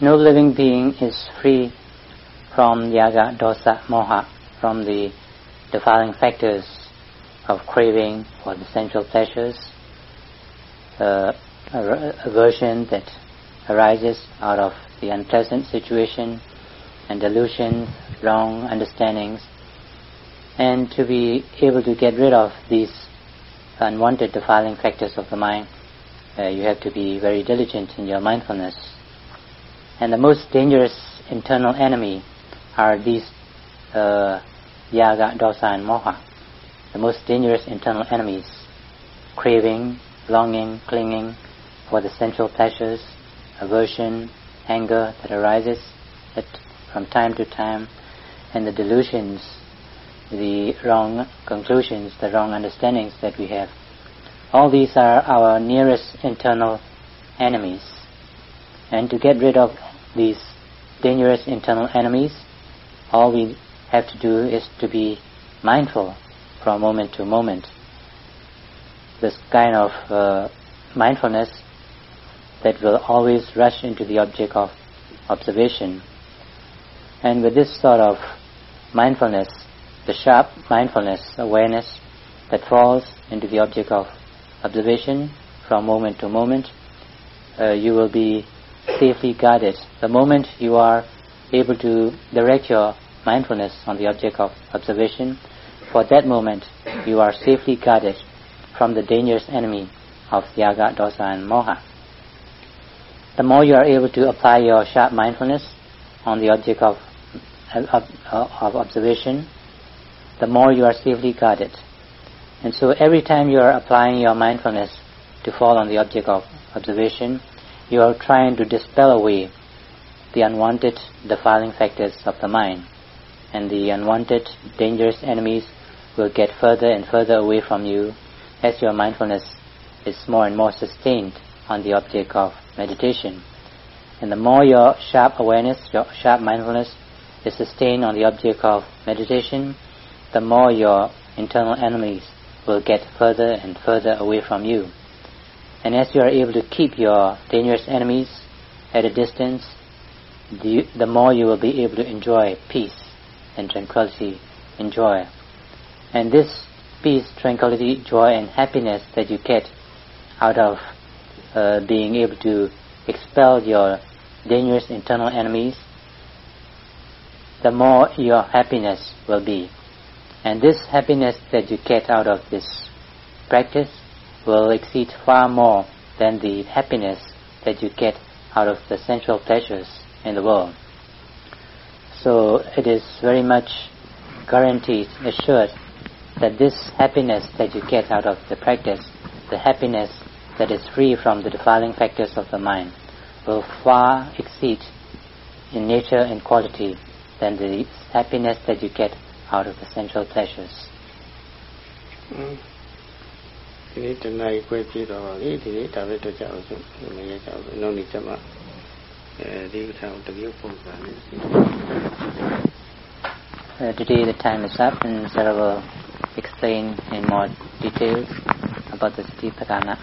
no living being is free from yaga, dosa, moha, from the defiling factors of craving for the sensual pleasures, uh, aversion that arises out of the unpleasant situation, and delusions, wrong understandings, and to be able to get rid of these unwanted defiling factors of the mind, uh, you have to be very diligent in your mindfulness. And the most dangerous internal enemy are these uh, yaga, dosa, and moha. The most dangerous internal enemies, craving, longing, clinging for the sensual pleasures, aversion, anger that arises at, from time to time, and the delusions, the wrong conclusions, the wrong understandings that we have. All these are our nearest internal enemies. And to get rid of these dangerous internal enemies, all we have to do is to be mindful from moment to moment. This kind of uh, mindfulness that will always rush into the object of observation. And with this sort of mindfulness, the sharp mindfulness, awareness that falls into the object of observation from moment to moment, uh, you will be safely guarded. The moment you are able to direct your mindfulness on the object of observation, for that moment you are safely guarded from the dangerous enemy of yaga, dosa and moha. The more you are able to apply your sharp mindfulness on the object of, of, of observation, the more you are safely guarded. And so every time you are applying your mindfulness to fall on the object of observation, you are trying to dispel away the unwanted defiling factors of the mind. And the unwanted dangerous enemies will get further and further away from you as your mindfulness is more and more sustained on the object of meditation. And the more your sharp awareness, your sharp mindfulness is sustained on the object of meditation, the more your internal enemies will get further and further away from you. And as you are able to keep your dangerous enemies at a distance, the, the more you will be able to enjoy peace and tranquility and joy. And this peace, tranquility, joy, and happiness that you get out of uh, being able to expel your dangerous internal enemies, the more your happiness will be. And this happiness that you get out of this practice will exceed far more than the happiness that you get out of the sensual pleasures in the world. So it is very much guaranteed, assured, that this happiness that you get out of the practice, the happiness that is free from the defiling factors of the mind, will far exceed in nature and quality than the happiness that you get out of the sensual pleasures. Mm. Uh, today the time is up and Sir will explain in more detail about the Satipatthana.